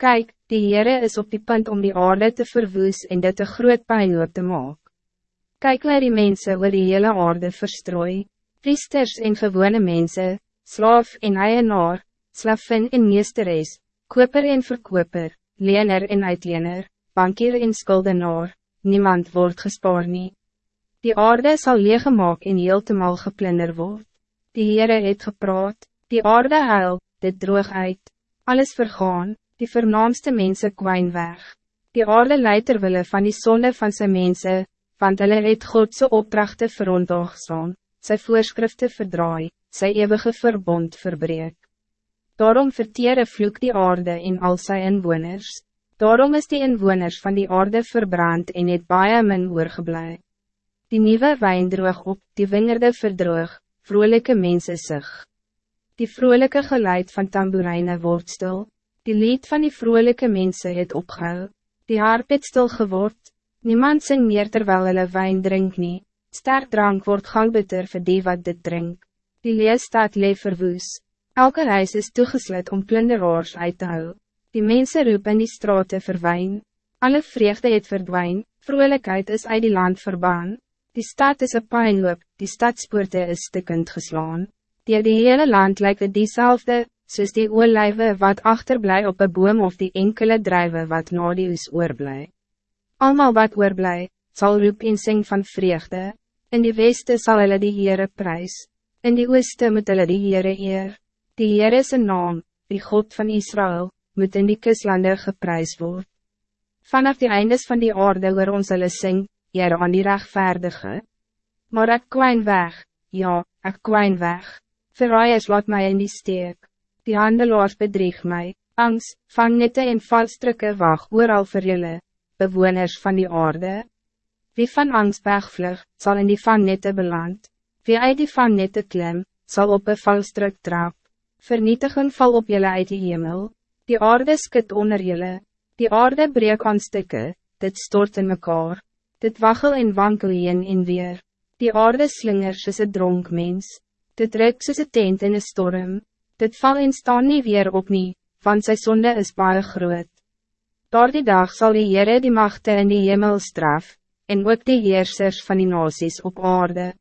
Kijk, die Heere is op die punt om die aarde te verwoes en dit een groot pijnloop te maak. Kijk waar die mensen oor die hele aarde verstrooi, priesters en gewone mensen, slaaf en eienaar, slavin en meesteres, koper en verkoper, lener en uitlener, bankier en skuldenaar, niemand wordt gespaar nie. Die aarde zal leeggemaak en heeltemal geplunder word. Die Heere het gepraat, die aarde huil, dit droog uit, alles vergaan, die vernaamste mensen kwijn weg. Die aarde leidt terwille van die zonde van zijn mensen, want hulle het Godse opdrachte verontogstaan, sy voorschriften verdraai, sy eeuwige verbond verbreek. Daarom verteer vloek die aarde en al sy inwoners. Daarom is die inwoners van die aarde verbrand en het baie min oorgeblij. Die nieuwe wijn droog op, die wingerde verdroog, vrolijke mensen sig. Die vrolijke geluid van tamboerijne wordt stil, die lied van die vrolijke mensen het opgehou, die harp het stil geword, niemand sing meer terwijl hulle wijn drink nie, sterk drank wordt galbitter vir die wat dit drink, die leestaat leef verwoes. Elke reis is toegesluit om plunderaars uit te hou. Die mensen roep in die straten verwijn. Alle vreugde het verdwijn, vrolijkheid is uit die land verbaan. Die stad is een pijnloop, die stadspoorte is stikkend geslaan. Die die hele land lijkt het diezelfde, soos die oorlijve wat achterblij op een boom of die enkele drijven wat na die is oorblij. Almal wat oorblij, zal roep en sing van vreugde. In die weste zal hulle die Heere prijs. In die ooste moet hulle die Heere eer. Die Heer is een naam, die God van Israël, moet in die kuslande geprijs word. Vanaf die eindes van die aarde waar ons hulle sing, Heer aan die rechtvaardige. Maar ek kwijn weg, ja, ek kwijn weg. Verraaiers laat mij in die steek. Die handelaars bedrieg mij, angst, vangnette en valstrukke wacht ooral vir julle, bewoners van die aarde. Wie van angst wegvlug, zal in die vangnette beland. Wie uit die vangnette klim, zal op een valstruk trap. Vernietiging val op jullie uit die hemel, die aarde skit onder jullie, die aarde breek aan stukken, dit stort in mekaar, dit waggel en wankel heen en weer, die aarde slinger soos een dronk mens, dit ruk soos een tent in een storm, dit val en staan niet weer op nie, want sy sonde is baie groot. Door die dag zal die Heere die machten in die hemel straf, en ook die heersers van die nasies op aarde.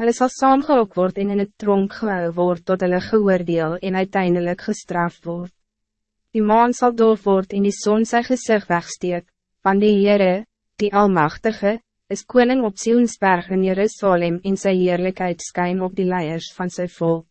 Hulle sal saamgehok word en in het tronk gehou word tot hulle geoordeel en uiteindelijk gestraft word. Die maan sal doof word en die zon sy gezicht wegsteek, van die Heere, die Almachtige, is koning op Sionsberg in Jerusalem en sy heerlijkheid skyn op die leiers van zijn volk.